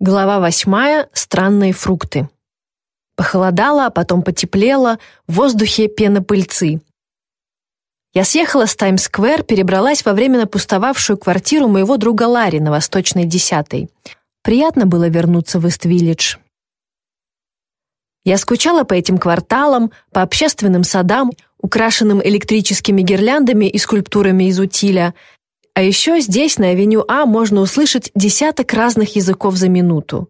Глава восьмая. Странные фрукты. Похолодало, а потом потеплело, в воздухе пена пыльцы. Я съехала с Таймс-сквер, перебралась во временно пустовавшую квартиру моего друга Ларри на Восточной десятой. Приятно было вернуться в Ист-Виллидж. Я скучала по этим кварталам, по общественным садам, украшенным электрическими гирляндами и скульптурами из утиля, а еще здесь, на авеню А, можно услышать десяток разных языков за минуту.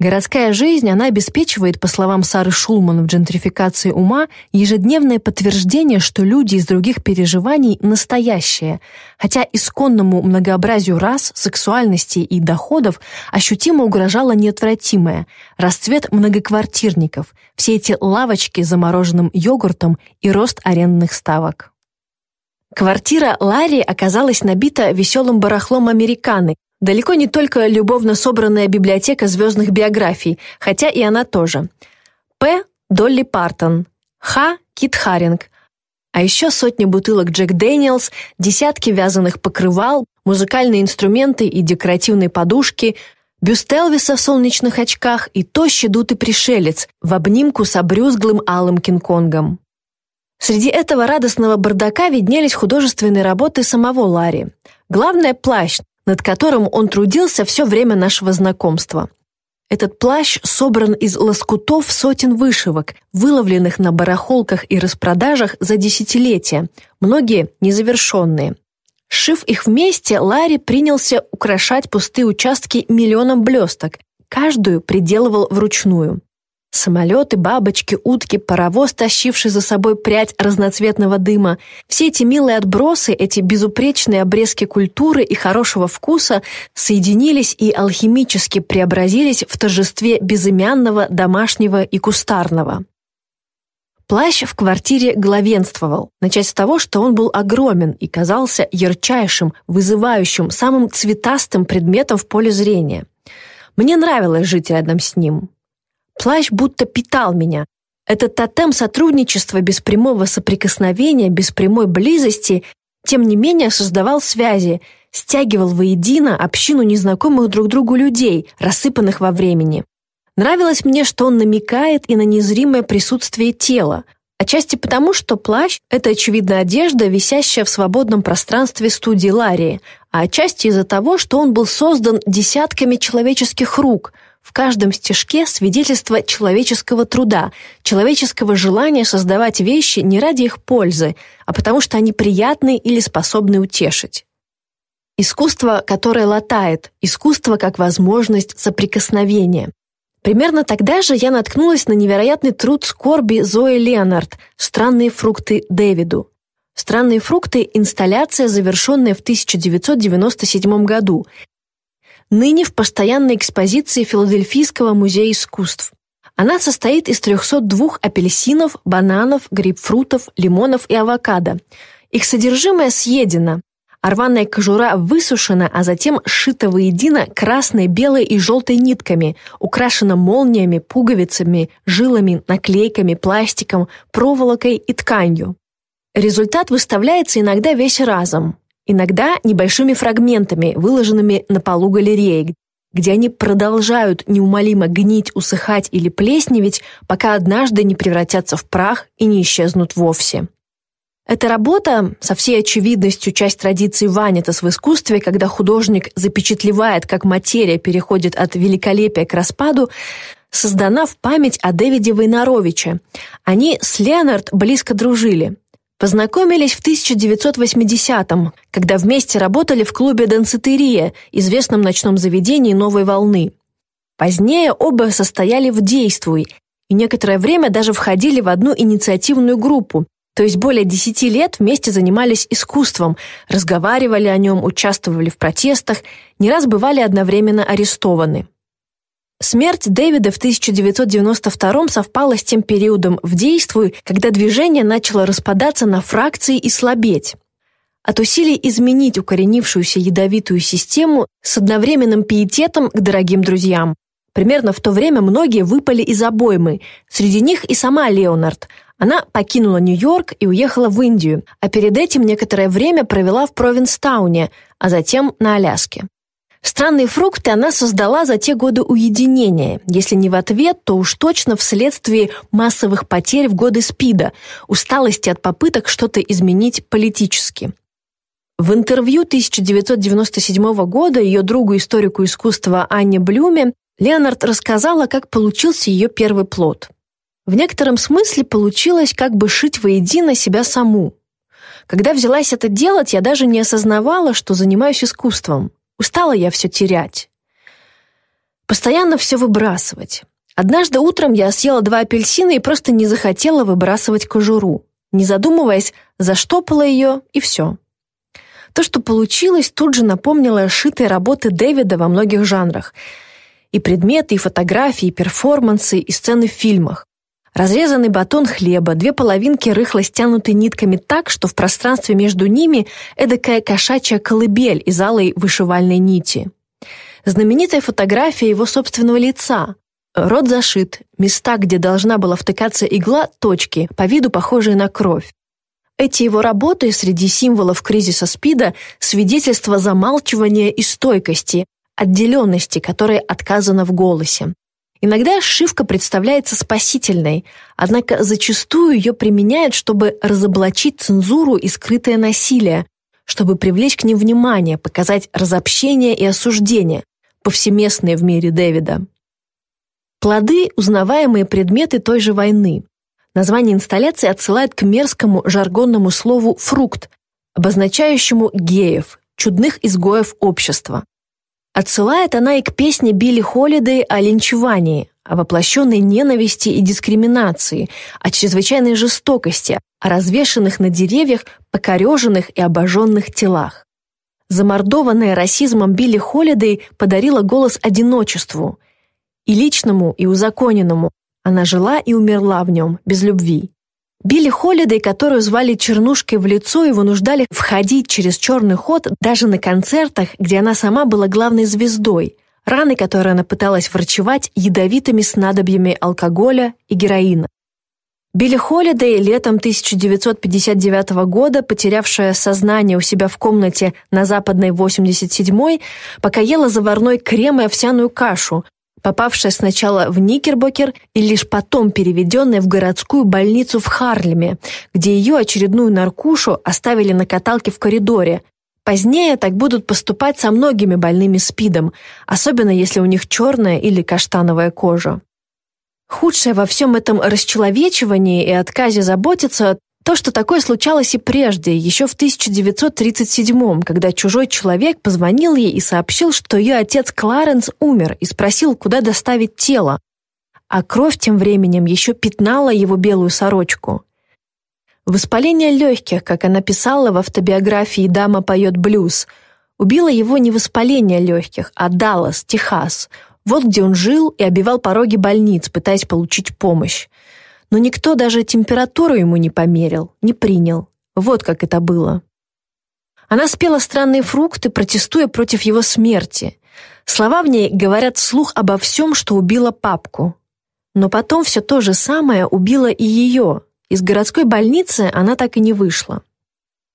Городская жизнь, она обеспечивает, по словам Сары Шулман в «Джентрификации ума», ежедневное подтверждение, что люди из других переживаний настоящие, хотя исконному многообразию рас, сексуальности и доходов ощутимо угрожало неотвратимое – расцвет многоквартирников, все эти лавочки с замороженным йогуртом и рост арендных ставок. Квартира Ларри оказалась набита веселым барахлом американы, далеко не только любовно собранная библиотека звездных биографий, хотя и она тоже. П. Долли Партон. Х. Кит Харинг. А еще сотни бутылок Джек Дэниелс, десятки вязаных покрывал, музыкальные инструменты и декоративные подушки, бюст Элвиса в солнечных очках и тощий дутый пришелец в обнимку с обрюзглым алым Кинг-Конгом. Среди этого радостного бардака виднелись художественные работы самого Ларри. Главное – плащ, над которым он трудился все время нашего знакомства. Этот плащ собран из лоскутов сотен вышивок, выловленных на барахолках и распродажах за десятилетия, многие незавершенные. Сшив их вместе, Ларри принялся украшать пустые участки миллионом блесток, каждую приделывал вручную. Самолеты, бабочки, утки, паровоз, тащивший за собой прядь разноцветного дыма. Все эти милые отбросы, эти безупречные обрезки культуры и хорошего вкуса соединились и алхимически преобразились в торжестве безымянного, домашнего и кустарного. Плащ в квартире главенствовал. Начать с того, что он был огромен и казался ярчайшим, вызывающим, самым цветастым предметом в поле зрения. Мне нравилось жить рядом с ним. Плащ будто питал меня. Этот тотем сотрудничества без прямого соприкосновения, без прямой близости, тем не менее создавал связи, стягивал воедино общину незнакомых друг другу людей, рассыпанных во времени. Нравилось мне, что он намекает и на незримое присутствие тела, отчасти потому, что плащ — это, очевидно, одежда, висящая в свободном пространстве студии Ларии, а отчасти из-за того, что он был создан десятками человеческих рук — в каждом стежке свидетельство человеческого труда, человеческого желания создавать вещи не ради их пользы, а потому что они приятны или способны утешить. Искусство, которое латает, искусство как возможность соприкосновения. Примерно тогда же я наткнулась на невероятный труд скорби Зои Леонард «Странные фрукты Дэвиду». «Странные фрукты» — инсталляция, завершенная в 1997 году, ныне в постоянной экспозиции Филадельфийского музея искусств. Она состоит из 302 апельсинов, бананов, грейпфрутов, лимонов и авокадо. Их содержимое съедено, а рваная кожура высушена, а затем сшита воедино красной, белой и желтой нитками, украшена молниями, пуговицами, жилами, наклейками, пластиком, проволокой и тканью. Результат выставляется иногда весь разом иногда небольшими фрагментами, выложенными на полу галереи, где они продолжают неумолимо гнить, усыхать или плесневеть, пока однажды не превратятся в прах и не исчезнут вовсе. Эта работа, со всей очевидностью часть традиции Ванитас в искусстве, когда художник запечатлевает, как материя переходит от великолепия к распаду, создана в память о Дэвиде Войнаровиче. Они с Леонард близко дружили. Познакомились в 1980-м, когда вместе работали в клубе «Дансетерия», известном ночном заведении «Новой волны». Позднее оба состояли в «Действуй» и некоторое время даже входили в одну инициативную группу, то есть более десяти лет вместе занимались искусством, разговаривали о нем, участвовали в протестах, не раз бывали одновременно арестованы. Смерть Дэвида в 1992 совпала с тем периодом в действии, когда движение начало распадаться на фракции и слабеть. От усилий изменить укоренившуюся ядовитую систему с одновременным пиететом к дорогим друзьям. Примерно в то время многие выпали из обоймы, среди них и сама Леонард. Она покинула Нью-Йорк и уехала в Индию, а перед этим некоторое время провела в Провинстауне, а затем на Аляске. Странные фрукты она создала за те годы уединения, если не в ответ, то уж точно вследствие массовых потерь в годы СПИДа, усталости от попыток что-то изменить политически. В интервью 1997 года ее другу-историку искусства Анне Блюме Леонард рассказала, как получился ее первый плод. В некотором смысле получилось как бы шить воедино себя саму. Когда взялась это делать, я даже не осознавала, что занимаюсь искусством. Устала я все терять. Постоянно все выбрасывать. Однажды утром я съела два апельсина и просто не захотела выбрасывать кожуру. Не задумываясь, заштопала ее, и все. То, что получилось, тут же напомнило шитые работы Дэвида во многих жанрах. И предметы, и фотографии, и перформансы, и сцены в фильмах. Разрезанный батон хлеба, две половинки рыхло стянуты нитками так, что в пространстве между ними эдакая кошачья колыбель из алой вышивальной нити. Знаменитая фотография его собственного лица. Рот зашит, места, где должна была втыкаться игла, точки, по виду похожие на кровь. Эти его работы среди символов кризиса СПИДа – свидетельство замалчивания и стойкости, отделенности, которой отказано в голосе. Иногда ошибка представляется спасительной, однако зачастую ее применяют, чтобы разоблачить цензуру и скрытое насилие, чтобы привлечь к ним внимание, показать разобщение и осуждение, повсеместные в мире Дэвида. Плоды – узнаваемые предметы той же войны. Название инсталляции отсылает к мерзкому жаргонному слову «фрукт», обозначающему геев, чудных изгоев общества. Отсылает она и к песне Билли Холидей о линчевании, о воплощенной ненависти и дискриминации, о чрезвычайной жестокости, о развешанных на деревьях, покореженных и обожженных телах. Замордованная расизмом Билли Холидей подарила голос одиночеству. И личному, и узаконенному. Она жила и умерла в нем, без любви. Билли Холидей, которую звали Чернушкой в лицо и вынуждали входить через черный ход даже на концертах, где она сама была главной звездой, раны которые она пыталась врачевать ядовитыми снадобьями алкоголя и героина. Билли Холидей летом 1959 года, потерявшая сознание у себя в комнате на Западной 87-й, пока ела заварной крем и овсяную кашу, попавшая сначала в Никербокер и лишь потом переведенная в городскую больницу в Харлеме, где ее очередную наркушу оставили на каталке в коридоре. Позднее так будут поступать со многими больными СПИДом, особенно если у них черная или каштановая кожа. Худшее во всем этом расчеловечивании и отказе заботиться то, что такое случалось и прежде, еще в 1937 когда чужой человек позвонил ей и сообщил, что ее отец Кларенс умер и спросил, куда доставить тело. А кровь тем временем еще пятнала его белую сорочку. Воспаление легких, как она писала в автобиографии «Дама поет блюз», убило его не воспаление легких, а Даллас, Техас. Вот где он жил и обивал пороги больниц, пытаясь получить помощь но никто даже температуру ему не померил, не принял. Вот как это было. Она спела странные фрукты, протестуя против его смерти. Слова в ней говорят вслух обо всем, что убило папку. Но потом все то же самое убило и ее. Из городской больницы она так и не вышла.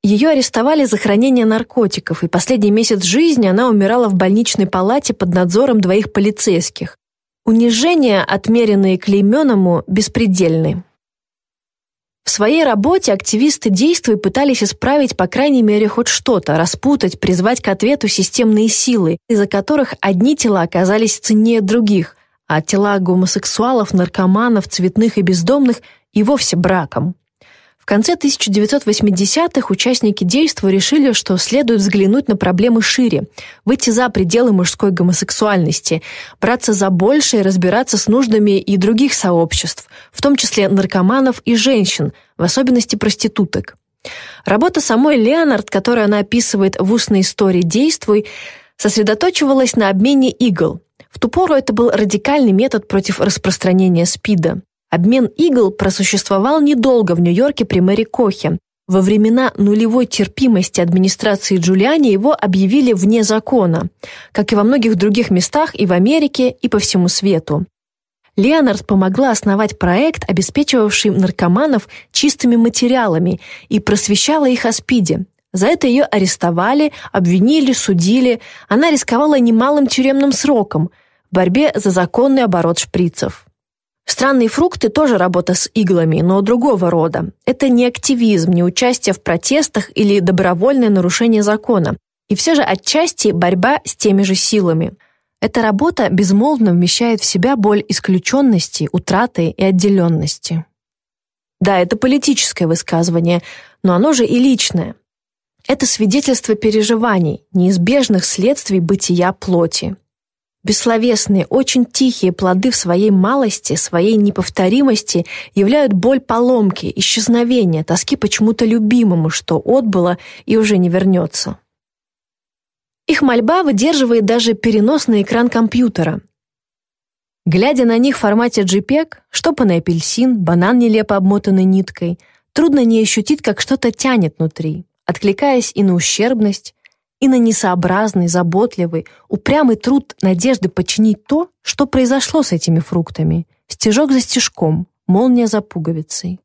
Ее арестовали за хранение наркотиков, и последний месяц жизни она умирала в больничной палате под надзором двоих полицейских. Унижения, отмеренные клейменному, беспредельны. В своей работе активисты действия пытались исправить по крайней мере хоть что-то, распутать, призвать к ответу системные силы, из-за которых одни тела оказались ценнее других, а тела гомосексуалов, наркоманов, цветных и бездомных и вовсе браком. В конце 1980-х участники действа решили, что следует взглянуть на проблемы шире, выйти за пределы мужской гомосексуальности, браться за большее разбираться с нуждами и других сообществ, в том числе наркоманов и женщин, в особенности проституток. Работа самой Леонард, которую она описывает в устной истории «Действуй», сосредоточивалась на обмене игл. В ту пору это был радикальный метод против распространения СПИДа. Обмен игл просуществовал недолго в Нью-Йорке при мэре Кохе. Во времена нулевой терпимости администрации Джулиани его объявили вне закона, как и во многих других местах и в Америке, и по всему свету. Леонард помогла основать проект, обеспечивавший наркоманов чистыми материалами и просвещала их о СПИДе. За это ее арестовали, обвинили, судили. Она рисковала немалым тюремным сроком в борьбе за законный оборот шприцев. Странные фрукты тоже работа с иглами, но другого рода. Это не активизм, не участие в протестах или добровольное нарушение закона. И все же отчасти борьба с теми же силами. Эта работа безмолвно вмещает в себя боль исключенности, утраты и отделенности. Да, это политическое высказывание, но оно же и личное. Это свидетельство переживаний, неизбежных следствий бытия плоти. Бессловесные, очень тихие плоды в своей малости, своей неповторимости являют боль поломки, исчезновения, тоски почему-то любимому, что отбыло и уже не вернется. Их мольба выдерживает даже переносный экран компьютера. Глядя на них в формате JPEG, штопанный апельсин, банан нелепо обмотанный ниткой, трудно не ощутить, как что-то тянет внутри, откликаясь и на ущербность, и на несообразный, заботливый, упрямый труд надежды починить то, что произошло с этими фруктами, стежок за стежком, молния за пуговицей.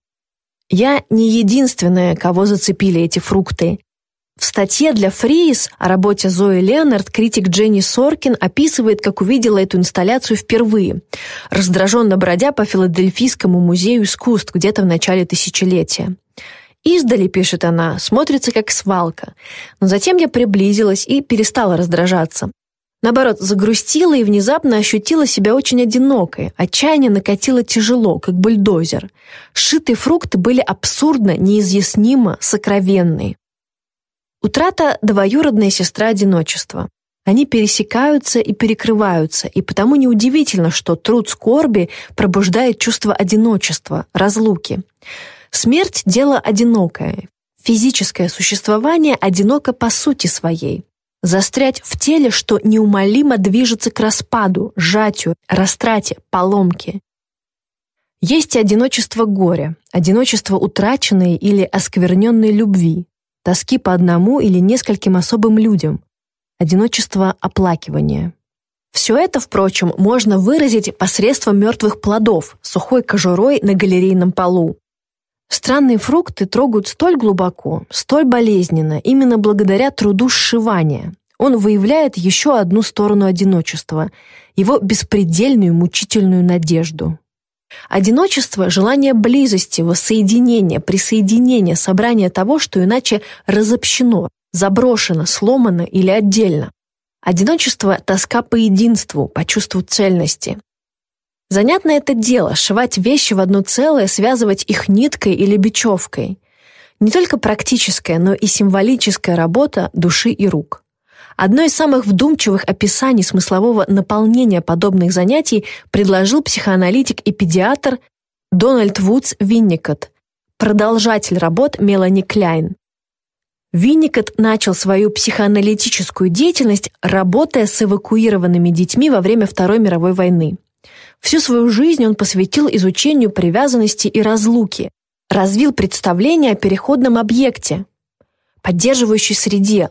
Я не единственная, кого зацепили эти фрукты. В статье для Фриис о работе Зои Леонард критик Дженни Соркин описывает, как увидела эту инсталляцию впервые, раздраженно бродя по Филадельфийскому музею искусств где-то в начале тысячелетия. Издали, пишет она, смотрится как свалка. Но затем я приблизилась и перестала раздражаться. Наоборот, загрустила и внезапно ощутила себя очень одинокой. Отчаяние накатило тяжело, как бульдозер. Сшитые фрукты были абсурдно, неизъяснимо, сокровенные. Утрата – двоюродная сестра одиночества. Они пересекаются и перекрываются, и потому неудивительно, что труд скорби пробуждает чувство одиночества, разлуки. Смерть – дело одинокое. Физическое существование одиноко по сути своей. Застрять в теле, что неумолимо движется к распаду, сжатию, растрате, поломке. Есть и одиночество горя, одиночество утраченной или оскверненной любви, тоски по одному или нескольким особым людям, одиночество оплакивания. Все это, впрочем, можно выразить посредством мертвых плодов, сухой кожурой на галерейном полу. Странные фрукты трогают столь глубоко, столь болезненно, именно благодаря труду сшивания. Он выявляет еще одну сторону одиночества, его беспредельную мучительную надежду. Одиночество – желание близости, воссоединения, присоединения, собрания того, что иначе разобщено, заброшено, сломано или отдельно. Одиночество – тоска по единству, по чувству цельности. Занятно это дело — сшивать вещи в одно целое, связывать их ниткой или бечевкой. Не только практическая, но и символическая работа души и рук. Одно из самых вдумчивых описаний смыслового наполнения подобных занятий предложил психоаналитик и педиатр Дональд Вудс Винникот, продолжатель работ Мелани Кляйн. Винникот начал свою психоаналитическую деятельность, работая с эвакуированными детьми во время Второй мировой войны. Всю свою жизнь он посвятил изучению привязанности и разлуки, развил представление о переходном объекте, поддерживающей среде,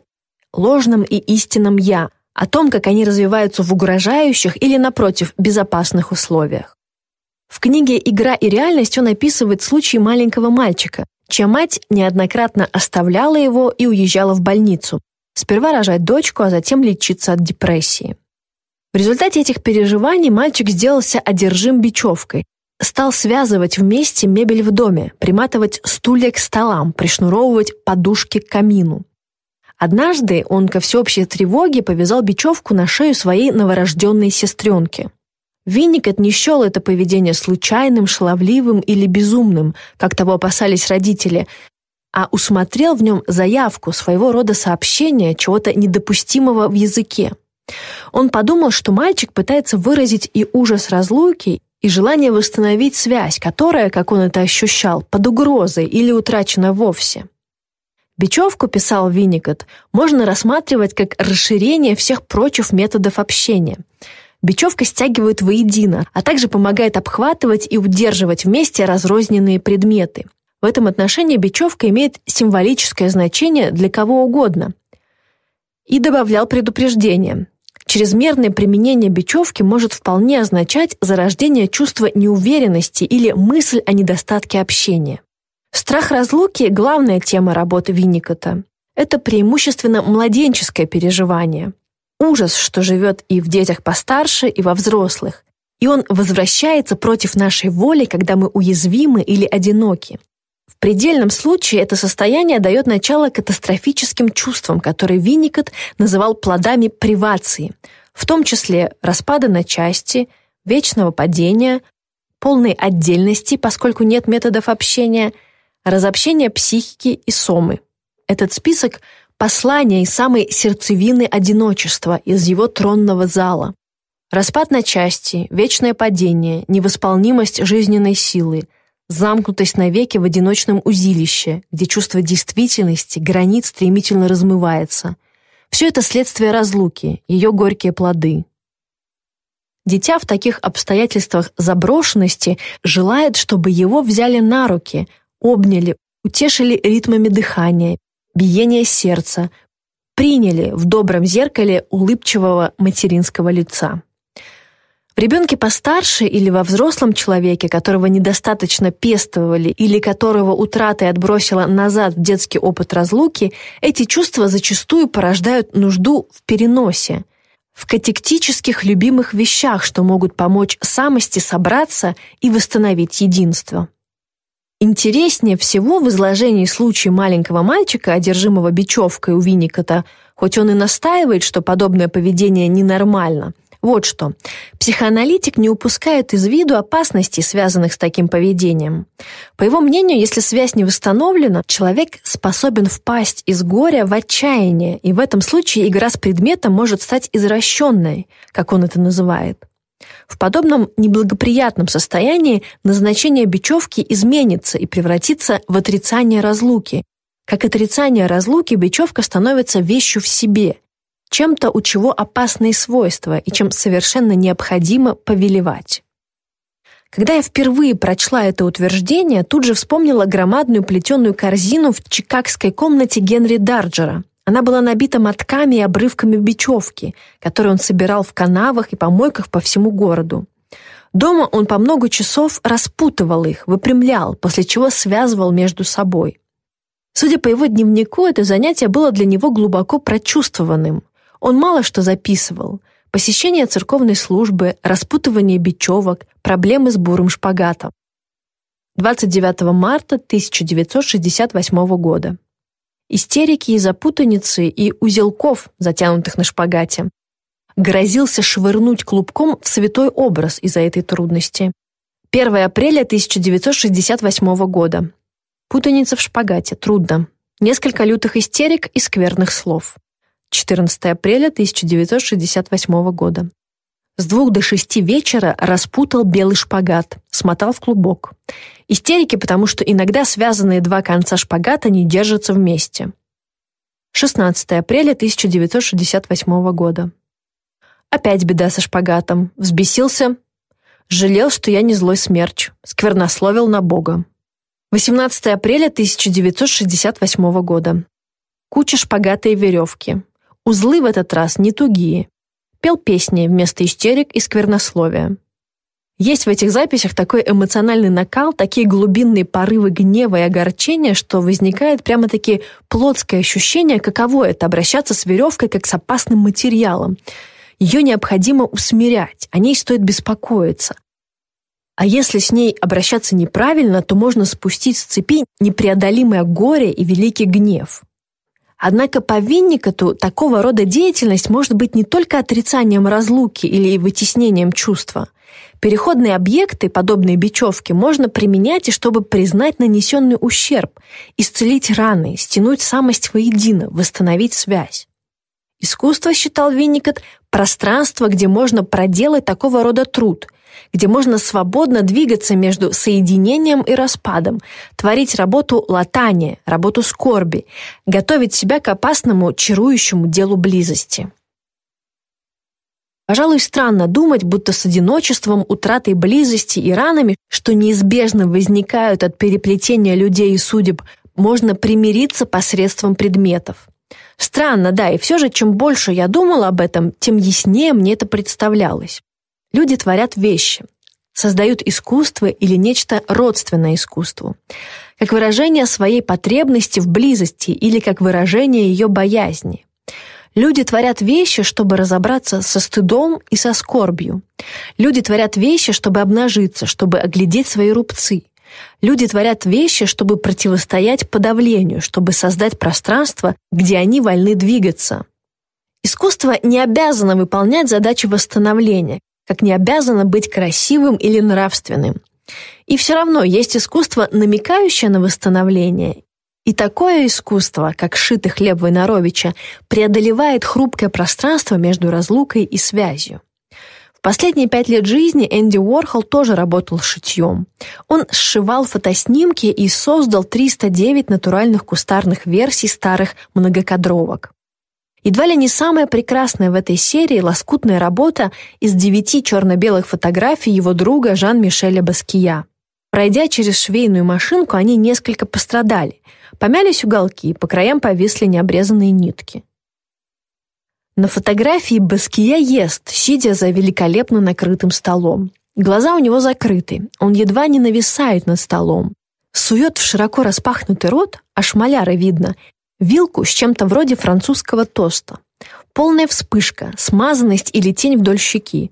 ложном и истинном «я», о том, как они развиваются в угрожающих или, напротив, безопасных условиях. В книге «Игра и реальность» он описывает случай маленького мальчика, чья мать неоднократно оставляла его и уезжала в больницу, сперва рожать дочку, а затем лечиться от депрессии. В результате этих переживаний мальчик сделался одержим бечевкой, стал связывать вместе мебель в доме, приматывать стулья к столам, пришнуровывать подушки к камину. Однажды он ко всеобщей тревоге повязал бечевку на шею своей новорожденной сестренки. Винникет не счел это поведение случайным, шаловливым или безумным, как того опасались родители, а усмотрел в нем заявку, своего рода сообщение чего-то недопустимого в языке. Он подумал, что мальчик пытается выразить и ужас разлуки, и желание восстановить связь, которая, как он это ощущал, под угрозой или утрачена вовсе. Бечевку, писал Винникот, можно рассматривать как расширение всех прочих методов общения. Бечевка стягивает воедино, а также помогает обхватывать и удерживать вместе разрозненные предметы. В этом отношении бечевка имеет символическое значение для кого угодно. И добавлял предупреждение. Чрезмерное применение бечевки может вполне означать зарождение чувства неуверенности или мысль о недостатке общения. Страх разлуки – главная тема работы Винникота. это преимущественно младенческое переживание. Ужас, что живет и в детях постарше, и во взрослых. И он возвращается против нашей воли, когда мы уязвимы или одиноки. В предельном случае это состояние дает начало катастрофическим чувствам, которые Винникот называл плодами привации, в том числе распада на части, вечного падения, полной отдельности, поскольку нет методов общения, разобщения психики и сомы. Этот список – послание из самой сердцевины одиночества, из его тронного зала. Распад на части, вечное падение, невосполнимость жизненной силы, замкнутость навеки в одиночном узилище, где чувство действительности, границ стремительно размывается. Все это следствие разлуки, ее горькие плоды. Дитя в таких обстоятельствах заброшенности желает, чтобы его взяли на руки, обняли, утешили ритмами дыхания, биения сердца, приняли в добром зеркале улыбчивого материнского лица. В ребенке постарше или во взрослом человеке, которого недостаточно пестовали или которого утрата отбросила назад в детский опыт разлуки, эти чувства зачастую порождают нужду в переносе, в катектических любимых вещах, что могут помочь самости собраться и восстановить единство. Интереснее всего в изложении случая маленького мальчика, одержимого бечевкой у Винникота, хоть он и настаивает, что подобное поведение ненормально – вот что. Психоаналитик не упускает из виду опасностей, связанных с таким поведением. По его мнению, если связь не восстановлена, человек способен впасть из горя в отчаяние, и в этом случае игра с предметом может стать извращенной, как он это называет. В подобном неблагоприятном состоянии назначение бечевки изменится и превратится в отрицание разлуки. Как отрицание разлуки, бечевка становится вещью в себе – чем-то, у чего опасные свойства и чем совершенно необходимо повелевать. Когда я впервые прочла это утверждение, тут же вспомнила громадную плетеную корзину в чикагской комнате Генри Дарджера. Она была набита мотками и обрывками бечевки, которые он собирал в канавах и помойках по всему городу. Дома он по много часов распутывал их, выпрямлял, после чего связывал между собой. Судя по его дневнику, это занятие было для него глубоко прочувствованным. Он мало что записывал. Посещение церковной службы, распутывание бечевок, проблемы с бурым шпагатом. 29 марта 1968 года. Истерики из-за путаницы и узелков, затянутых на шпагате. Грозился швырнуть клубком в святой образ из-за этой трудности. 1 апреля 1968 года. Путаница в шпагате. Трудно. Несколько лютых истерик и скверных слов. 14 апреля 1968 года. С двух до шести вечера распутал белый шпагат, смотал в клубок. Истерики, потому что иногда связанные два конца шпагата не держатся вместе. 16 апреля 1968 года. Опять беда со шпагатом. Взбесился. Жалел, что я не злой смерч. Сквернословил на Бога. 18 апреля 1968 года. Куча шпагата и веревки. Узлы в этот раз не тугие. Пел песни вместо истерик и сквернословия. Есть в этих записях такой эмоциональный накал, такие глубинные порывы гнева и огорчения, что возникает прямо-таки плотское ощущение, каково это обращаться с веревкой как с опасным материалом. Ее необходимо усмирять, о ней стоит беспокоиться. А если с ней обращаться неправильно, то можно спустить с цепи непреодолимое горе и великий гнев. Однако по Винникоту такого рода деятельность может быть не только отрицанием разлуки или вытеснением чувства. Переходные объекты, подобные бечевке, можно применять и чтобы признать нанесенный ущерб, исцелить раны, стянуть самость воедино, восстановить связь. Искусство, считал Винникот, пространство, где можно проделать такого рода труд, где можно свободно двигаться между соединением и распадом, творить работу латания, работу скорби, готовить себя к опасному, чарующему делу близости. Пожалуй, странно думать, будто с одиночеством, утратой близости и ранами, что неизбежно возникают от переплетения людей и судеб, можно примириться посредством предметов. Странно, да, и все же, чем больше я думала об этом, тем яснее мне это представлялось. Люди творят вещи. создают искусство или нечто родственное искусству, как выражение своей потребности в близости или как выражение ее боязни. Люди творят вещи, чтобы разобраться со стыдом и со скорбью. Люди творят вещи, чтобы обнажиться, чтобы оглядеть свои рубцы. Люди творят вещи, чтобы противостоять подавлению, чтобы создать пространство, где они вольны двигаться. Искусство не обязано выполнять задачи восстановления, как не обязано быть красивым или нравственным. И все равно есть искусство, намекающее на восстановление, и такое искусство, как шитый хлеб Войнаровича, преодолевает хрупкое пространство между разлукой и связью. В последние пять лет жизни Энди Уорхол тоже работал шитьем. Он сшивал фотоснимки и создал 309 натуральных кустарных версий старых многокадровок. Едва ли не самая прекрасная в этой серии лоскутная работа из девяти черно-белых фотографий его друга Жан-Мишеля Баския. Пройдя через швейную машинку, они несколько пострадали – Помялись уголки, по краям повисли необрезанные нитки. На фотографии Баския ест, сидя за великолепно накрытым столом. Глаза у него закрыты, он едва не нависает над столом. Сует в широко распахнутый рот, аж маляра видно, вилку с чем-то вроде французского тоста. Полная вспышка, смазанность или тень вдоль щеки.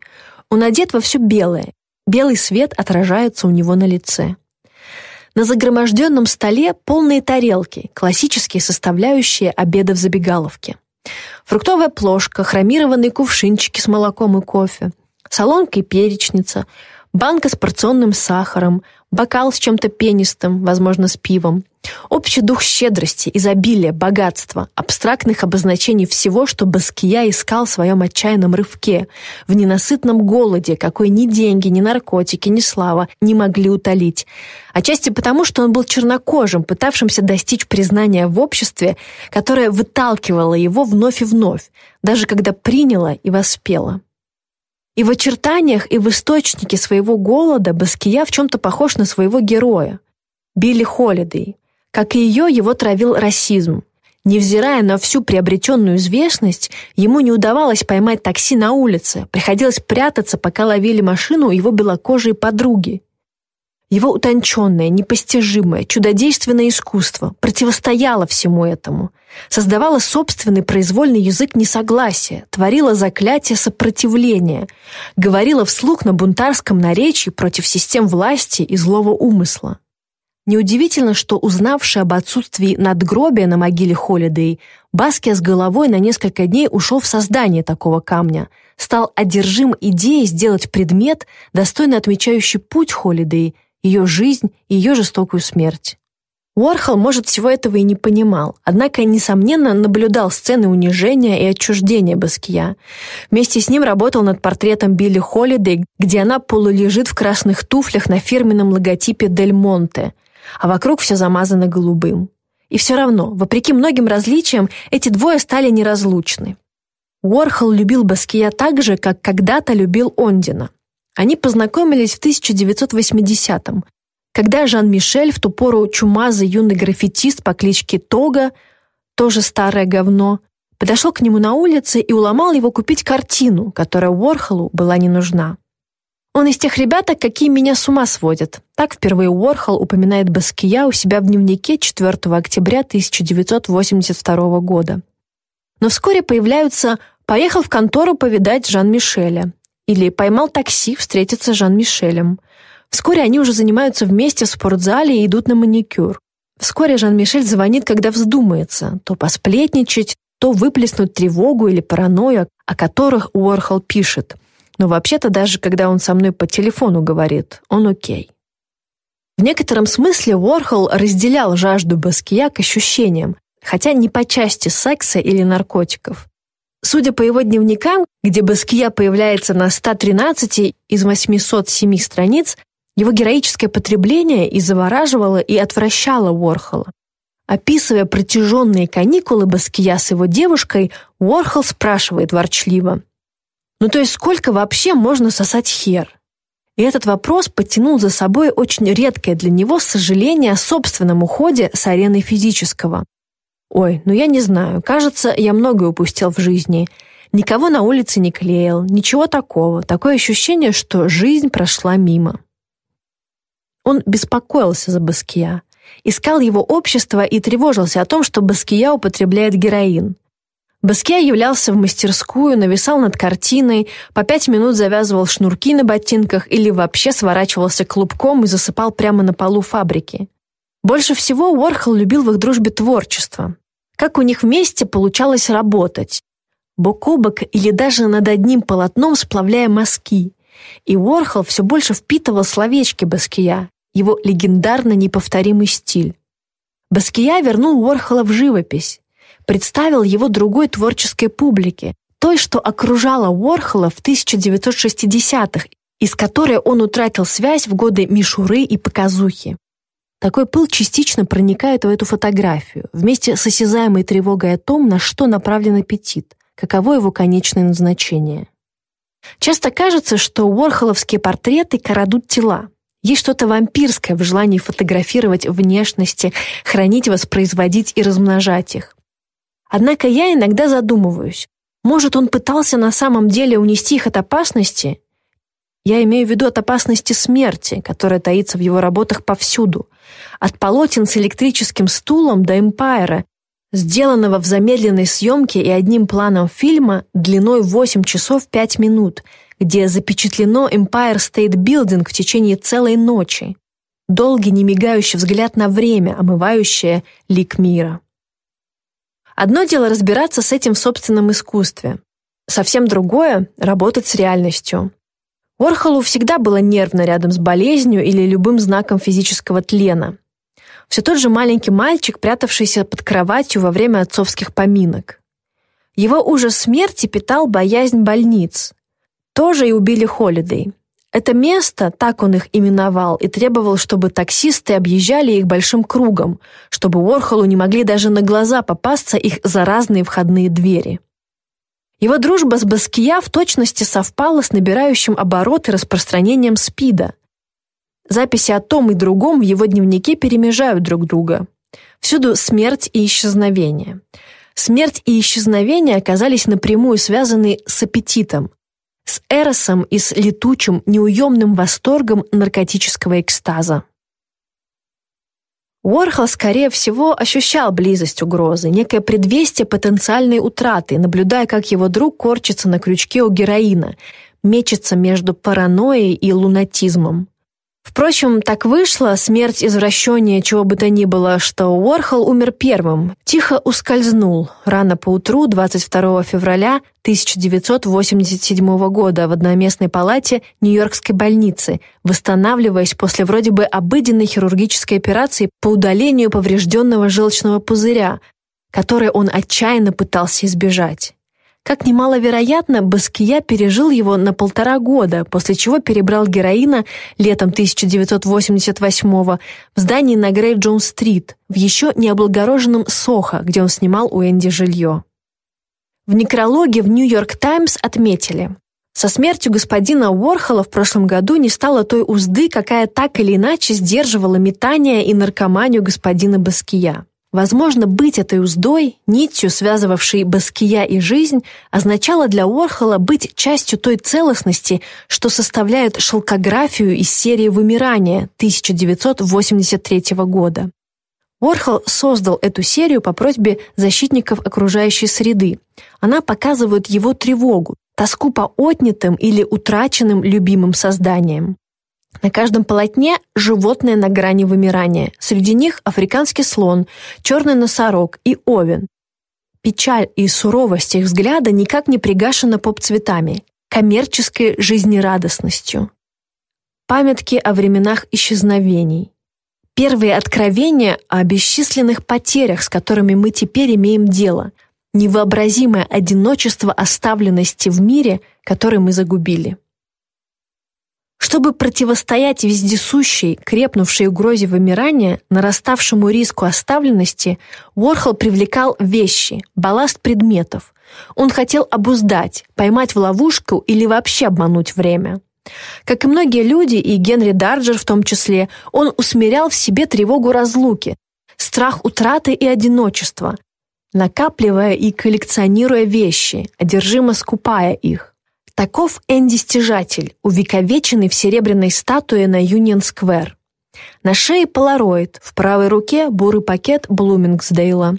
Он одет во все белое. Белый свет отражается у него на лице. На загроможденном столе полные тарелки, классические составляющие обеда в забегаловке. Фруктовая плошка, хромированные кувшинчики с молоком и кофе, солонка и перечница, банка с порционным сахаром, бокал с чем-то пенистым, возможно, с пивом, Общий дух щедрости, изобилия, богатства, абстрактных обозначений всего, что Баския искал в своем отчаянном рывке, в ненасытном голоде, какой ни деньги, ни наркотики, ни слава не могли утолить. Отчасти потому, что он был чернокожим, пытавшимся достичь признания в обществе, которое выталкивало его вновь и вновь, даже когда приняло и воспело. И в очертаниях, и в источнике своего голода Баския в чем-то похож на своего героя, Билли Холидей, как и ее, его травил расизм. Невзирая на всю приобретенную известность, ему не удавалось поймать такси на улице, приходилось прятаться, пока ловили машину его белокожие подруги. Его утонченное, непостижимое, чудодейственное искусство противостояло всему этому, создавало собственный произвольный язык несогласия, творило заклятие сопротивления, говорило вслух на бунтарском наречии против систем власти и злого умысла. Неудивительно, что, узнавший об отсутствии надгробия на могиле Холидей, Баски с головой на несколько дней ушел в создание такого камня, стал одержим идеей сделать предмет, достойно отмечающий путь Холидей, ее жизнь и ее жестокую смерть. Уорхол, может, всего этого и не понимал, однако, несомненно, наблюдал сцены унижения и отчуждения Баския. Вместе с ним работал над портретом Билли Холидей, где она полулежит в красных туфлях на фирменном логотипе «Дель Монте», а вокруг все замазано голубым. И все равно, вопреки многим различиям, эти двое стали неразлучны. Уорхол любил Баския так же, как когда-то любил Ондина. Они познакомились в 1980-м, когда Жан-Мишель, в ту пору чумазый юный граффитист по кличке Тога, тоже старое говно, подошел к нему на улице и уломал его купить картину, которая Уорхолу была не нужна. Он из тех ребяток, какие меня с ума сводят. Так впервые Уорхол упоминает Баския у себя в дневнике 4 октября 1982 года. Но вскоре появляются «поехал в контору повидать Жан-Мишеля» или «поймал такси встретиться с Жан-Мишелем». Вскоре они уже занимаются вместе в спортзале и идут на маникюр. Вскоре Жан-Мишель звонит, когда вздумается, то посплетничать, то выплеснуть тревогу или паранойю, о которых Уорхол пишет – но вообще-то даже когда он со мной по телефону говорит, он окей. В некотором смысле Уорхол разделял жажду Баския к ощущениям, хотя не по части секса или наркотиков. Судя по его дневникам, где Баския появляется на 113 из 807 страниц, его героическое потребление и завораживало, и отвращало Уорхола. Описывая протяженные каникулы Баския с его девушкой, Уорхол спрашивает ворчливо, ну то есть сколько вообще можно сосать хер? И этот вопрос подтянул за собой очень редкое для него сожаление о собственном уходе с арены физического. Ой, ну я не знаю, кажется, я многое упустил в жизни. Никого на улице не клеил, ничего такого. Такое ощущение, что жизнь прошла мимо. Он беспокоился за Баския, искал его общество и тревожился о том, что Баския употребляет героин. Баския являлся в мастерскую, нависал над картиной, по пять минут завязывал шнурки на ботинках или вообще сворачивался клубком и засыпал прямо на полу фабрики. Больше всего Уорхол любил в их дружбе творчество. Как у них вместе получалось работать. Бок о бок или даже над одним полотном сплавляя мазки. И Уорхол все больше впитывал словечки Баския, его легендарно неповторимый стиль. Баския вернул Уорхола в живопись представил его другой творческой публике, той, что окружала Уорхола в 1960-х, из которой он утратил связь в годы мишуры и показухи. Такой пыл частично проникает в эту фотографию, вместе с осязаемой тревогой о том, на что направлен аппетит, каково его конечное назначение. Часто кажется, что уорхоловские портреты крадут тела. Есть что-то вампирское в желании фотографировать внешности, хранить, воспроизводить и размножать их. Однако я иногда задумываюсь, может, он пытался на самом деле унести их от опасности? Я имею в виду от опасности смерти, которая таится в его работах повсюду. От полотен с электрическим стулом до «Эмпайра», сделанного в замедленной съемке и одним планом фильма длиной 8 часов 5 минут, где запечатлено Empire State Building в течение целой ночи. Долгий, немигающий взгляд на время, омывающее лик мира. Одно дело разбираться с этим в собственном искусстве. Совсем другое — работать с реальностью. Орхолу всегда было нервно рядом с болезнью или любым знаком физического тлена. Все тот же маленький мальчик, прятавшийся под кроватью во время отцовских поминок. Его ужас смерти питал боязнь больниц. Тоже и убили Холидей. Это место, так он их именовал, и требовал, чтобы таксисты объезжали их большим кругом, чтобы Уорхолу не могли даже на глаза попасться их заразные входные двери. Его дружба с Баския в точности совпала с набирающим обороты распространением СПИДа. Записи о том и другом в его дневнике перемежают друг друга. Всюду смерть и исчезновение. Смерть и исчезновение оказались напрямую связаны с аппетитом, с эросом и с летучим, неуемным восторгом наркотического экстаза. Уорхол, скорее всего, ощущал близость угрозы, некое предвестие потенциальной утраты, наблюдая, как его друг корчится на крючке у героина, мечется между паранойей и лунатизмом. Впрочем, так вышло, смерть извращения чего бы то ни было, что Уорхол умер первым, тихо ускользнул рано поутру 22 февраля 1987 года в одноместной палате Нью-Йоркской больницы, восстанавливаясь после вроде бы обыденной хирургической операции по удалению поврежденного желчного пузыря, которой он отчаянно пытался избежать. Как немаловероятно, Баския пережил его на полтора года, после чего перебрал героина летом 1988-го в здании на Грейт-Джон-стрит, в еще не облагороженном Сохо, где он снимал у Энди жилье. В некрологе в «Нью-Йорк Таймс» отметили, со смертью господина Уорхола в прошлом году не стало той узды, какая так или иначе сдерживала метание и наркоманию господина Баския. Возможно, быть этой уздой, нитью, связывавшей Баския и жизнь, означало для Уорхола быть частью той целостности, что составляет шелкографию из серии «Вымирание» 1983 года. Уорхол создал эту серию по просьбе защитников окружающей среды. Она показывает его тревогу, тоску по отнятым или утраченным любимым созданиям. На каждом полотне животное на грани вымирания. Среди них африканский слон, черный носорог и овен. Печаль и суровость их взгляда никак не пригашена поп-цветами, коммерческой жизнерадостностью. Памятки о временах исчезновений. Первые откровения о бесчисленных потерях, с которыми мы теперь имеем дело. Невообразимое одиночество оставленности в мире, который мы загубили. Чтобы противостоять вездесущей, крепнувшей угрозе вымирания, нараставшему риску оставленности, Уорхол привлекал вещи, балласт предметов. Он хотел обуздать, поймать в ловушку или вообще обмануть время. Как и многие люди, и Генри Дарджер в том числе, он усмирял в себе тревогу разлуки, страх утраты и одиночества, накапливая и коллекционируя вещи, одержимо скупая их. Таков Энди-стяжатель, увековеченный в серебряной статуе на Юнион-сквер. На шее полароид, в правой руке бурый пакет Блумингсдейла.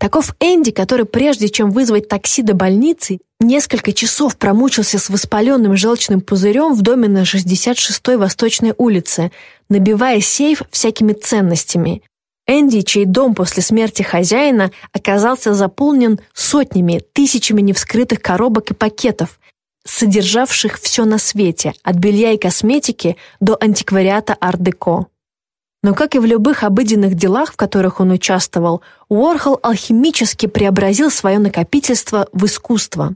Таков Энди, который прежде чем вызвать такси до больницы, несколько часов промучился с воспаленным желчным пузырем в доме на 66-й Восточной улице, набивая сейф всякими ценностями. Энди, чей дом после смерти хозяина оказался заполнен сотнями, тысячами невскрытых коробок и пакетов, содержавших все на свете, от белья и косметики до антиквариата ар-деко. Но, как и в любых обыденных делах, в которых он участвовал, Уорхол алхимически преобразил свое накопительство в искусство.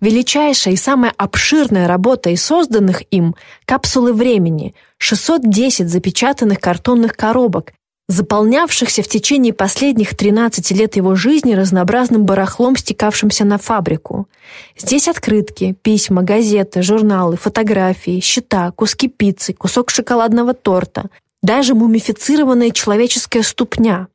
Величайшая и самая обширная работа из созданных им – капсулы времени, 610 запечатанных картонных коробок, заполнявшихся в течение последних 13 лет его жизни разнообразным барахлом, стекавшимся на фабрику. Здесь открытки, письма, газеты, журналы, фотографии, счета, куски пиццы, кусок шоколадного торта, даже мумифицированная человеческая ступня.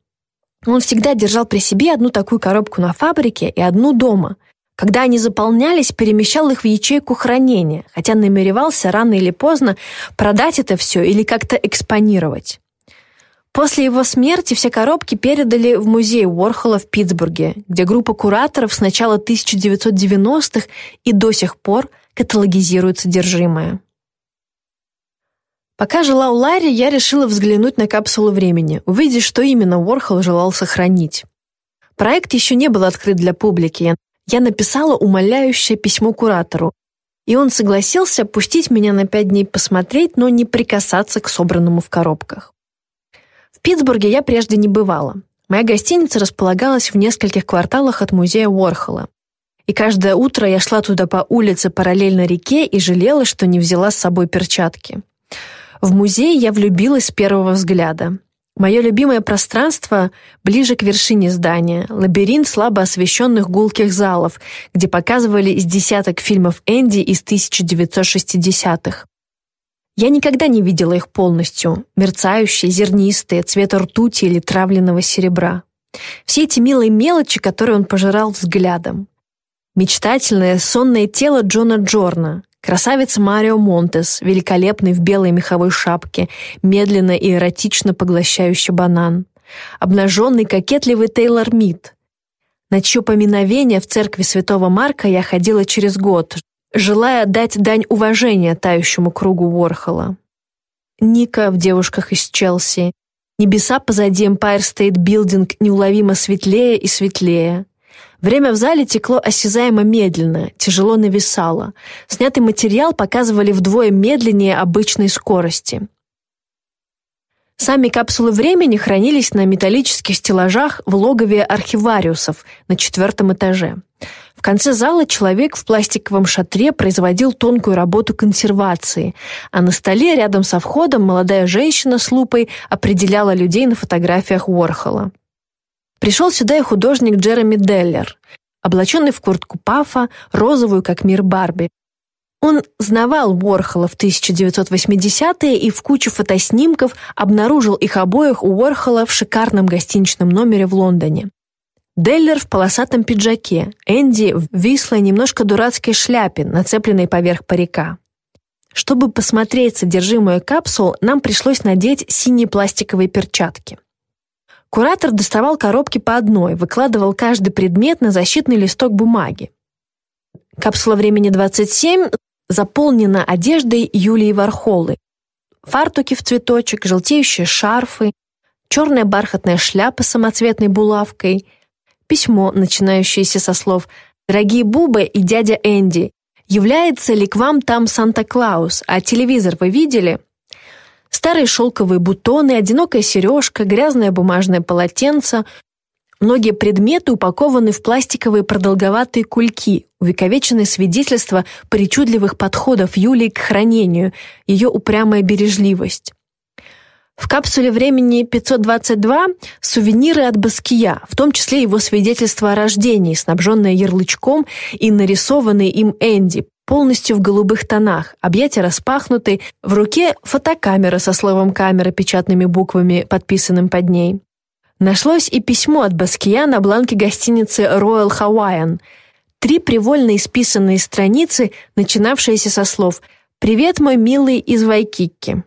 Он всегда держал при себе одну такую коробку на фабрике и одну дома. Когда они заполнялись, перемещал их в ячейку хранения, хотя намеревался рано или поздно продать это все или как-то экспонировать. После его смерти все коробки передали в музей Уорхола в Питтсбурге, где группа кураторов с начала 1990-х и до сих пор каталогизирует содержимое. Пока жила у Ларри, я решила взглянуть на капсулу времени, увидеть, что именно Уорхол желал сохранить. Проект еще не был открыт для публики. Я написала умоляющее письмо куратору, и он согласился пустить меня на пять дней посмотреть, но не прикасаться к собранному в коробках. В Питтсбурге я прежде не бывала. Моя гостиница располагалась в нескольких кварталах от музея Уорхола. И каждое утро я шла туда по улице параллельно реке и жалела, что не взяла с собой перчатки. В музей я влюбилась с первого взгляда. Мое любимое пространство ближе к вершине здания, лабиринт слабо освещенных гулких залов, где показывали из десяток фильмов Энди из 1960-х. Я никогда не видела их полностью, мерцающие, зернистые, цвета ртути или травленного серебра. Все эти милые мелочи, которые он пожирал взглядом. Мечтательное, сонное тело Джона Джорна, красавец Марио Монтес, великолепный в белой меховой шапке, медленно и эротично поглощающий банан. Обнаженный кокетливый Тейлор Мид, на чье поминовение в церкви святого Марка я ходила через год, желая дать дань уважения тающему кругу Уорхола. Ника в «Девушках из Челси», небеса позади Empire State Building неуловимо светлее и светлее. Время в зале текло осязаемо медленно, тяжело нависало. Снятый материал показывали вдвое медленнее обычной скорости. Сами капсулы времени хранились на металлических стеллажах в логове архивариусов на четвертом этаже. В конце зала человек в пластиковом шатре производил тонкую работу консервации, а на столе рядом со входом молодая женщина с лупой определяла людей на фотографиях Уорхола. Пришел сюда и художник Джереми Деллер, облаченный в куртку пафа, розовую, как мир Барби, он знавал Уорхола в 1980-е и в кучу фотоснимков обнаружил их обоих у Уорхола в шикарном гостиничном номере в Лондоне. Деллер в полосатом пиджаке, Энди в вислой немножко дурацкой шляпе, нацепленной поверх парика. Чтобы посмотреть содержимое капсул, нам пришлось надеть синие пластиковые перчатки. Куратор доставал коробки по одной, выкладывал каждый предмет на защитный листок бумаги. Капсула времени 27 заполнена одеждой Юлии Вархолы. Фартуки в цветочек, желтеющие шарфы, черная бархатная шляпа с самоцветной булавкой, письмо, начинающееся со слов «Дорогие Буба и дядя Энди, является ли к вам там Санта-Клаус, а телевизор вы видели?» Старые шелковые бутоны, одинокая сережка, грязное бумажное полотенце, Многие предметы упакованы в пластиковые продолговатые кульки, увековеченные свидетельства причудливых подходов Юлии к хранению, ее упрямая бережливость. В капсуле времени 522 сувениры от Баския, в том числе его свидетельство о рождении, снабженное ярлычком и нарисованный им Энди, полностью в голубых тонах, объятия распахнуты, в руке фотокамера со словом «камера» печатными буквами, подписанным под ней. Нашлось и письмо от Баския на бланке гостиницы Royal Hawaiian. Три привольно исписанные страницы, начинавшиеся со слов «Привет, мой милый из Вайкикки».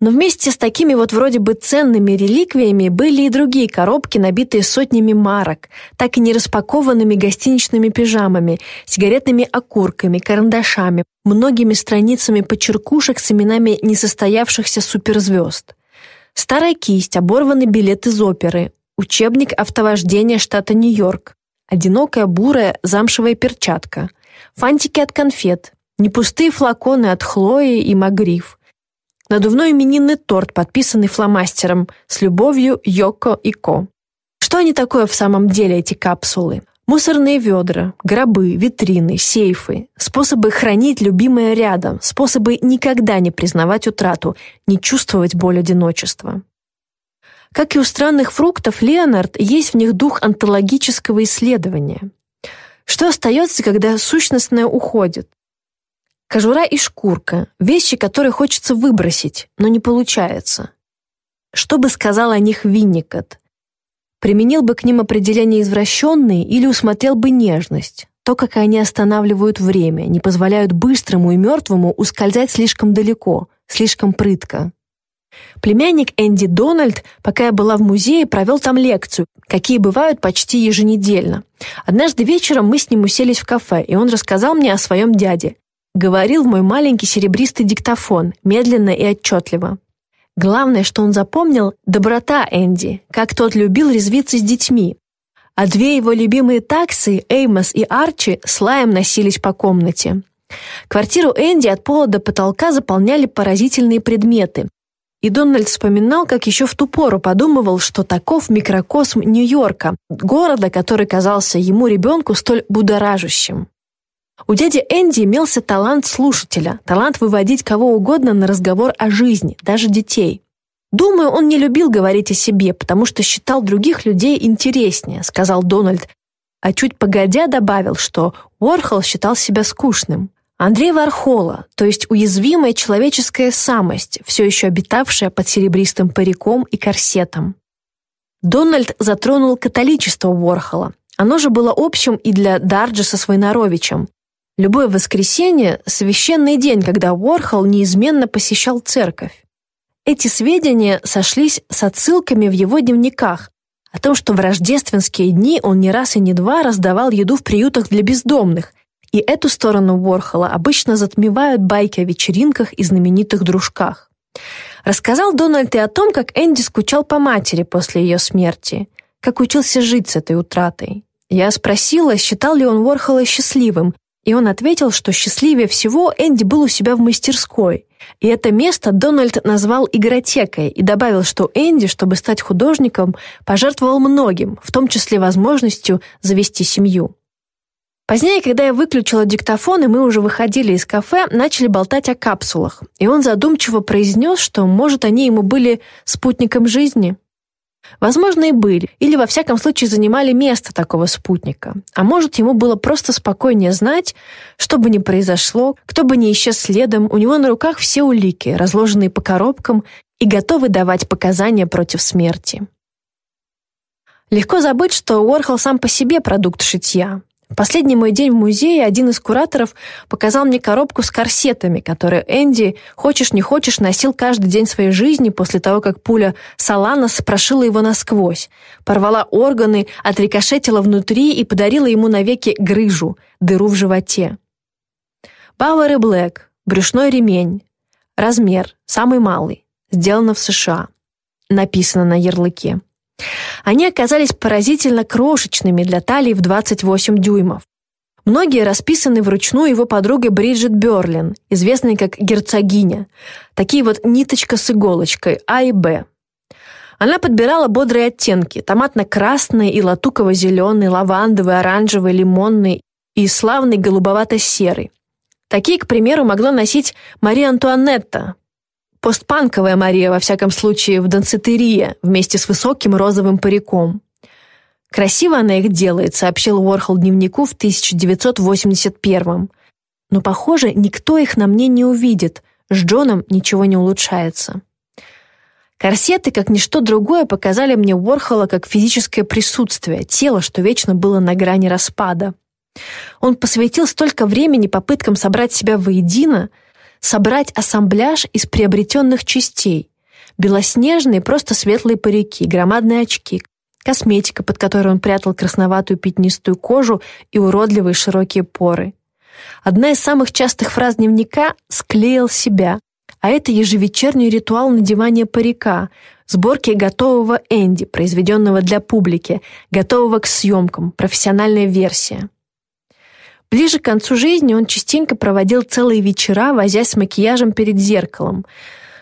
Но вместе с такими вот вроде бы ценными реликвиями были и другие коробки, набитые сотнями марок, так и не распакованными гостиничными пижамами, сигаретными окурками, карандашами, многими страницами почеркушек с именами несостоявшихся суперзвезд. Старая кисть, оборванный билет из оперы, учебник автовождения штата Нью-Йорк, одинокая бурая замшевая перчатка, фантики от конфет, непустые флаконы от Хлои и Магриф, надувной именинный торт, подписанный фломастером «С любовью Йоко и Ко». Что они такое в самом деле, эти капсулы? Мусорные ведра, гробы, витрины, сейфы, способы хранить любимое рядом, способы никогда не признавать утрату, не чувствовать боль одиночества. Как и у странных фруктов, Леонард есть в них дух онтологического исследования. Что остается, когда сущностное уходит? Кожура и шкурка – вещи, которые хочется выбросить, но не получается. Что бы сказал о них Винникот? Применил бы к ним определение извращенные или усмотрел бы нежность, то, как они останавливают время, не позволяют быстрому и мертвому ускользать слишком далеко, слишком прытко. Племянник Энди Дональд, пока я была в музее, провел там лекцию, какие бывают почти еженедельно. Однажды вечером мы с ним уселись в кафе, и он рассказал мне о своем дяде, говорил в мой маленький серебристый диктофон, медленно и отчетливо. Главное, что он запомнил — доброта Энди, как тот любил резвиться с детьми. А две его любимые таксы, Эймос и Арчи, с лаем носились по комнате. Квартиру Энди от пола до потолка заполняли поразительные предметы. И Дональд вспоминал, как еще в ту пору подумывал, что таков микрокосм Нью-Йорка, города, который казался ему, ребенку, столь будоражащим. У дяди Энди имелся талант слушателя, талант выводить кого угодно на разговор о жизни, даже детей. «Думаю, он не любил говорить о себе, потому что считал других людей интереснее», сказал Дональд, а чуть погодя добавил, что Уорхол считал себя скучным. Андрей Вархола, то есть уязвимая человеческая самость, все еще обитавшая под серебристым париком и корсетом. Дональд затронул католичество Уорхола. Оно же было общим и для Дарджа с Войнаровичем. Любое воскресенье – священный день, когда Уорхол неизменно посещал церковь. Эти сведения сошлись с отсылками в его дневниках о том, что в рождественские дни он не раз и не два раздавал еду в приютах для бездомных, и эту сторону Уорхола обычно затмевают байки о вечеринках и знаменитых дружках. Рассказал Дональд и о том, как Энди скучал по матери после ее смерти, как учился жить с этой утратой. Я спросила, считал ли он Уорхола счастливым, и он ответил, что счастливее всего Энди был у себя в мастерской. И это место Дональд назвал игротекой и добавил, что Энди, чтобы стать художником, пожертвовал многим, в том числе возможностью завести семью. Позднее, когда я выключила диктофон, и мы уже выходили из кафе, начали болтать о капсулах. И он задумчиво произнес, что, может, они ему были спутником жизни. Возможно, и были, или во всяком случае занимали место такого спутника. А может, ему было просто спокойнее знать, что бы ни произошло, кто бы ни исчез следом, у него на руках все улики, разложенные по коробкам и готовы давать показания против смерти. Легко забыть, что Уорхол сам по себе продукт шитья. Последний мой день в музее один из кураторов показал мне коробку с корсетами, которые Энди, хочешь не хочешь, носил каждый день своей жизни после того, как пуля Саланос прошила его насквозь, порвала органы, отрикошетила внутри и подарила ему навеки грыжу, дыру в животе. Бауэр и Блэк, брюшной ремень, размер, самый малый, сделано в США, написано на ярлыке. Они оказались поразительно крошечными для талии в 28 дюймов. Многие расписаны вручную его подругой Бриджит Берлин, известной как герцогиня. Такие вот ниточка с иголочкой А и Б. Она подбирала бодрые оттенки – томатно-красный и латуково-зеленый, лавандовый, оранжевый, лимонный и славный голубовато-серый. Такие, к примеру, могла носить Мария Антуанетта, Постпанковая Мария, во всяком случае, в дансетерии, вместе с высоким розовым париком. «Красиво она их делает», — сообщил Уорхол дневнику в 1981-м. «Но, похоже, никто их на мне не увидит. С Джоном ничего не улучшается». Корсеты, как ничто другое, показали мне Уорхола как физическое присутствие, тело, что вечно было на грани распада. Он посвятил столько времени попыткам собрать себя воедино, собрать ассамбляж из приобретенных частей. Белоснежные, просто светлые парики, громадные очки, косметика, под которой он прятал красноватую пятнистую кожу и уродливые широкие поры. Одна из самых частых фраз дневника «склеил себя», а это ежевечерний ритуал надевания парика, сборки готового Энди, произведенного для публики, готового к съемкам, профессиональная версия. Ближе к концу жизни он частенько проводил целые вечера, возясь с макияжем перед зеркалом.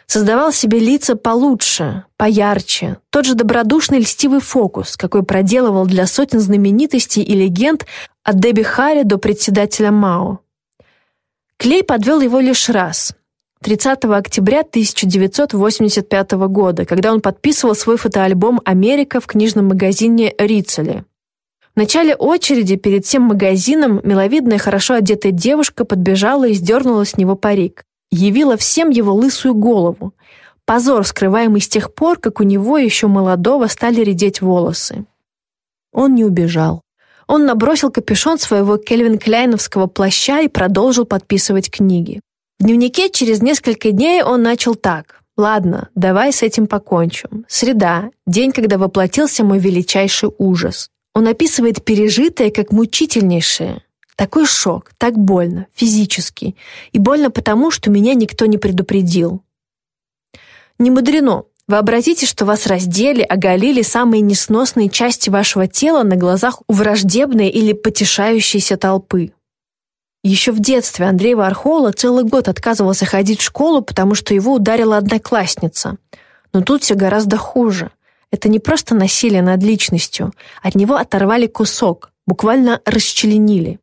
Создавал себе лица получше, поярче, тот же добродушный льстивый фокус, какой проделывал для сотен знаменитостей и легенд от Дебби Харри до председателя Мао. Клей подвел его лишь раз, 30 октября 1985 года, когда он подписывал свой фотоальбом «Америка» в книжном магазине «Риццеле». В начале очереди перед тем магазином миловидная, хорошо одетая девушка подбежала и сдернула с него парик. Явила всем его лысую голову. Позор, скрываемый с тех пор, как у него еще молодого стали редеть волосы. Он не убежал. Он набросил капюшон своего Кельвин Кляйновского плаща и продолжил подписывать книги. В дневнике через несколько дней он начал так. «Ладно, давай с этим покончим. Среда, день, когда воплотился мой величайший ужас. Он описывает пережитое как мучительнейшее. Такой шок, так больно, физически. И больно потому, что меня никто не предупредил. Не мудрено. Вообразите, что вас раздели, оголили самые несносные части вашего тела на глазах у враждебной или потешающейся толпы. Еще в детстве Андрей Вархола целый год отказывался ходить в школу, потому что его ударила одноклассница. Но тут все гораздо хуже. Это не просто насилие над личностью. От него оторвали кусок, буквально расчленили.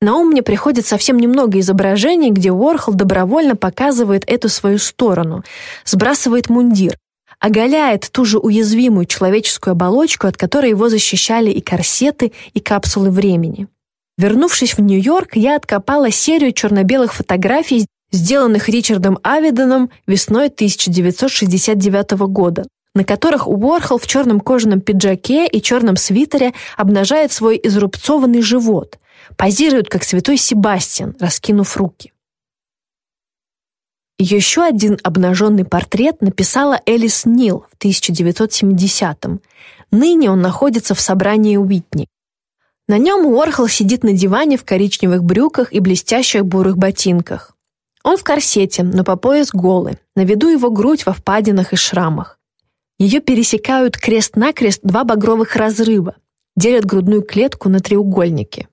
На ум мне приходит совсем немного изображений, где Уорхол добровольно показывает эту свою сторону, сбрасывает мундир, оголяет ту же уязвимую человеческую оболочку, от которой его защищали и корсеты, и капсулы времени. Вернувшись в Нью-Йорк, я откопала серию черно-белых фотографий, сделанных Ричардом Авидоном весной 1969 года на которых Уорхол в черном кожаном пиджаке и черном свитере обнажает свой изрубцованный живот, позирует как святой Себастьян, раскинув руки. Еще один обнаженный портрет написала Элис Нил в 1970-м. Ныне он находится в собрании Уитни. На нем Уорхол сидит на диване в коричневых брюках и блестящих бурых ботинках. Он в корсете, но по пояс голый, на виду его грудь во впадинах и шрамах. Ее пересекают крест-накрест два багровых разрыва, делят грудную клетку на треугольники.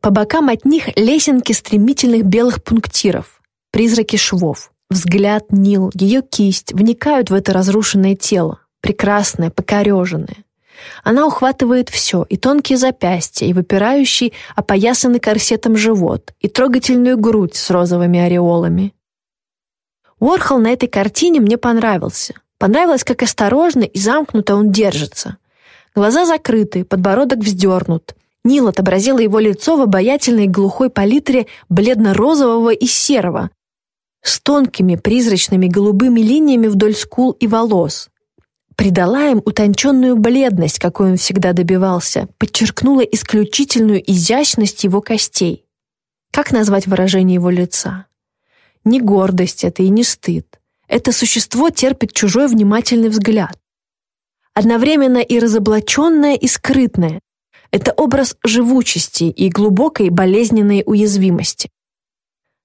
По бокам от них лесенки стремительных белых пунктиров, призраки швов. Взгляд Нил, ее кисть вникают в это разрушенное тело, прекрасное, покореженное. Она ухватывает все, и тонкие запястья, и выпирающий, опоясанный корсетом живот, и трогательную грудь с розовыми ореолами. Уорхол на этой картине мне понравился. Понравилось, как осторожно и замкнуто он держится. Глаза закрыты, подбородок вздернут. Нил отобразила его лицо в обаятельной глухой палитре бледно-розового и серого, с тонкими призрачными голубыми линиями вдоль скул и волос. Придала им утонченную бледность, какой он всегда добивался, подчеркнула исключительную изящность его костей. Как назвать выражение его лица? Не гордость это и не стыд. Это существо терпит чужой внимательный взгляд. Одновременно и разоблаченное, и скрытное. Это образ живучести и глубокой болезненной уязвимости.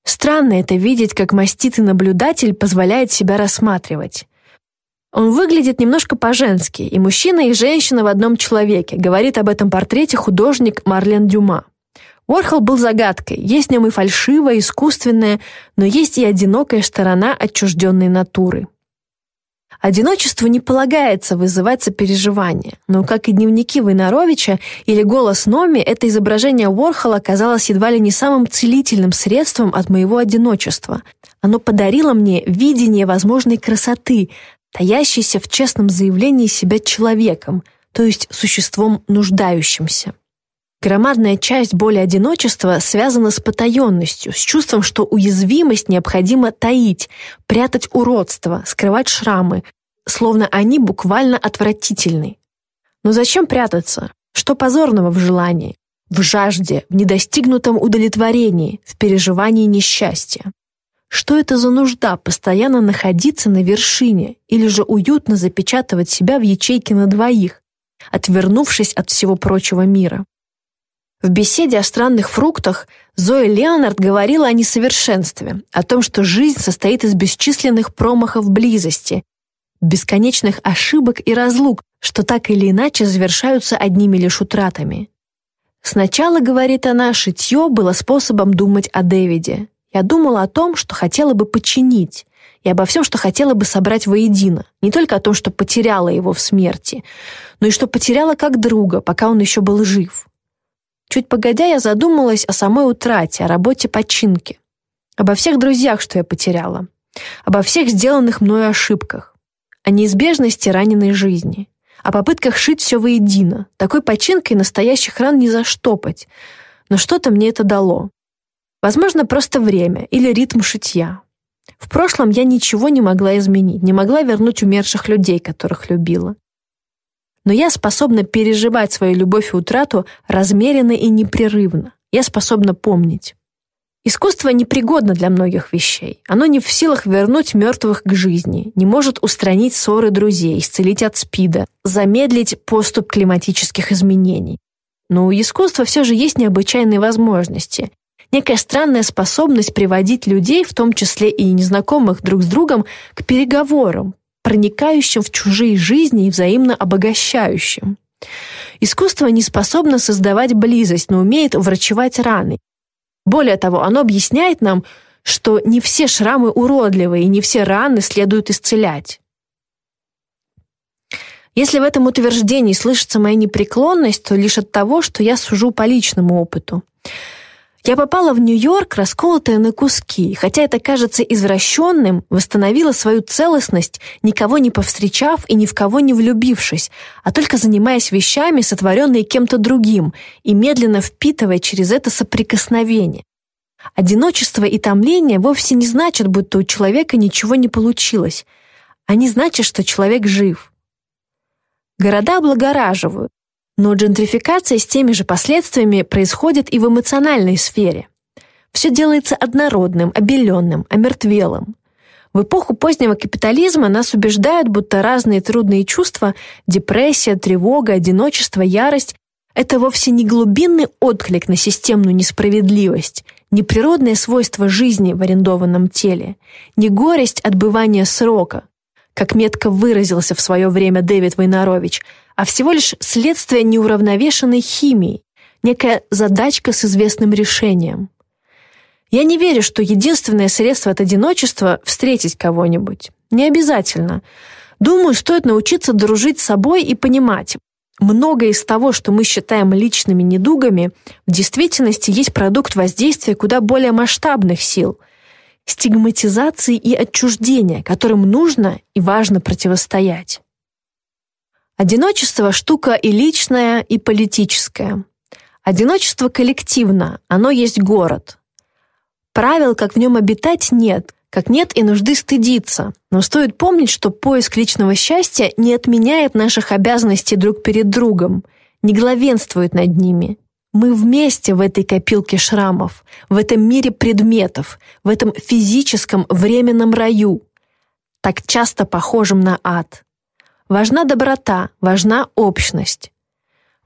Странно это видеть, как маститый наблюдатель позволяет себя рассматривать. Он выглядит немножко по-женски, и мужчина, и женщина в одном человеке, говорит об этом портрете художник Марлен Дюма. Уорхол был загадкой, есть в нем и фальшивое, искусственное, но есть и одинокая сторона отчужденной натуры. Одиночеству не полагается вызывать сопереживание, но, как и дневники Войнаровича или голос Номи, это изображение Уорхола оказалось едва ли не самым целительным средством от моего одиночества. Оно подарило мне видение возможной красоты, таящейся в честном заявлении себя человеком, то есть существом нуждающимся. Громадная часть боли одиночества связана с потаенностью, с чувством, что уязвимость необходимо таить, прятать уродство, скрывать шрамы, словно они буквально отвратительны. Но зачем прятаться? Что позорного в желании, в жажде, в недостигнутом удовлетворении, в переживании несчастья? Что это за нужда постоянно находиться на вершине или же уютно запечатывать себя в ячейке на двоих, отвернувшись от всего прочего мира? В беседе о странных фруктах Зоя Леонард говорила о несовершенстве, о том, что жизнь состоит из бесчисленных промахов близости, бесконечных ошибок и разлук, что так или иначе завершаются одними лишь утратами. Сначала, говорит она, шитье было способом думать о Дэвиде. Я думала о том, что хотела бы починить, и обо всем, что хотела бы собрать воедино. Не только о том, что потеряла его в смерти, но и что потеряла как друга, пока он еще был жив. Чуть погодя, я задумалась о самой утрате, о работе починки, обо всех друзьях, что я потеряла, обо всех сделанных мною ошибках, о неизбежности раненой жизни, о попытках шить все воедино. Такой починкой настоящих ран не заштопать. Но что-то мне это дало. Возможно, просто время или ритм шитья. В прошлом я ничего не могла изменить, не могла вернуть умерших людей, которых любила. Но я способна переживать свою любовь и утрату размеренно и непрерывно. Я способна помнить. Искусство непригодно для многих вещей. Оно не в силах вернуть мертвых к жизни, не может устранить ссоры друзей, исцелить от СПИДа, замедлить поступ климатических изменений. Но у искусства все же есть необычайные возможности некая странная способность приводить людей, в том числе и незнакомых друг с другом, к переговорам, проникающим в чужие жизни и взаимно обогащающим. Искусство не способно создавать близость, но умеет врачевать раны. Более того, оно объясняет нам, что не все шрамы уродливы и не все раны следует исцелять. Если в этом утверждении слышится моя непреклонность, то лишь от того, что я сужу по личному опыту. Я попала в Нью-Йорк, расколотая на куски, хотя это кажется извращенным, восстановила свою целостность, никого не повстречав и ни в кого не влюбившись, а только занимаясь вещами, сотворенные кем-то другим, и медленно впитывая через это соприкосновение. Одиночество и томление вовсе не значат, будто у человека ничего не получилось. Они значат, что человек жив. Города облагораживают, но джентрификация с теми же последствиями происходит и в эмоциональной сфере. Все делается однородным, обеленным, омертвелым. В эпоху позднего капитализма нас убеждают, будто разные трудные чувства – депрессия, тревога, одиночество, ярость – это вовсе не глубинный отклик на системную несправедливость, не природное свойство жизни в арендованном теле, не горесть отбывания срока, как метко выразился в свое время Дэвид Войнарович, а всего лишь следствие неуравновешенной химии, некая задачка с известным решением. Я не верю, что единственное средство от одиночества — встретить кого-нибудь. Не обязательно. Думаю, стоит научиться дружить с собой и понимать, многое из того, что мы считаем личными недугами, в действительности есть продукт воздействия куда более масштабных сил — стигматизации и отчуждения, которым нужно и важно противостоять. Одиночество – штука и личная, и политическая. Одиночество коллективно, оно есть город. Правил, как в нем обитать, нет, как нет и нужды стыдиться. Но стоит помнить, что поиск личного счастья не отменяет наших обязанностей друг перед другом, не главенствует над ними. Мы вместе в этой копилке шрамов, в этом мире предметов, в этом физическом временном раю, так часто похожем на ад. Важна доброта, важна общность.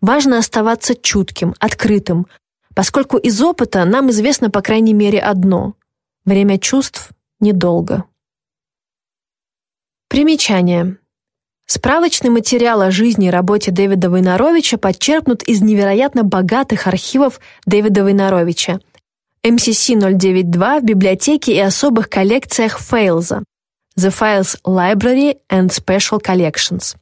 Важно оставаться чутким, открытым, поскольку из опыта нам известно по крайней мере одно – время чувств недолго. Примечание. Справочный материал о жизни и работе Дэвида Войнаровича подчеркнут из невероятно богатых архивов Дэвида Войнаровича. MCC-092 в библиотеке и особых коллекциях Фейлза The Files Library and Special Collections,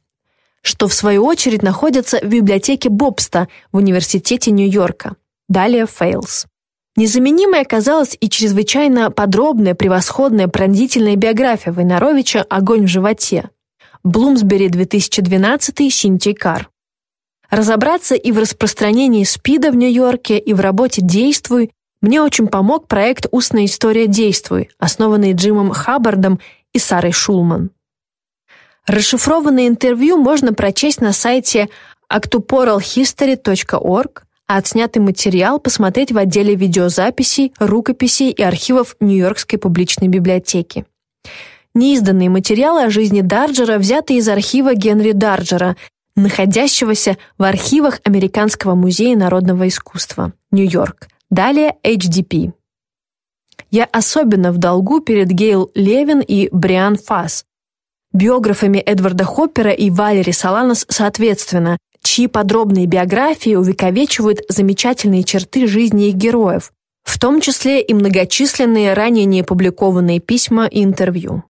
что в свою очередь находится в библиотеке Бобста в Университете Нью-Йорка. Далее Фейлз. Незаменимой оказалась и чрезвычайно подробная, превосходная, пронзительная биография Войнаровича «Огонь в животе», Блумсбери 2012, Синтий Кар. Разобраться и в распространении СПИДа в Нью-Йорке, и в работе «Действуй» мне очень помог проект «Устная история Действуй», основанный Джимом Хаббардом и Сарой Шулман. Расшифрованное интервью можно прочесть на сайте actuporalhistory.org, а отснятый материал посмотреть в отделе видеозаписей, рукописей и архивов Нью-Йоркской публичной библиотеки. Неизданные материалы о жизни Дарджера взяты из архива Генри Дарджера, находящегося в архивах Американского музея народного искусства, Нью-Йорк. Далее HDP. Я особенно в долгу перед Гейл Левин и Бриан Фасс, биографами Эдварда Хоппера и Валери Саланос соответственно, чьи подробные биографии увековечивают замечательные черты жизни их героев, в том числе и многочисленные ранее не опубликованные письма и интервью.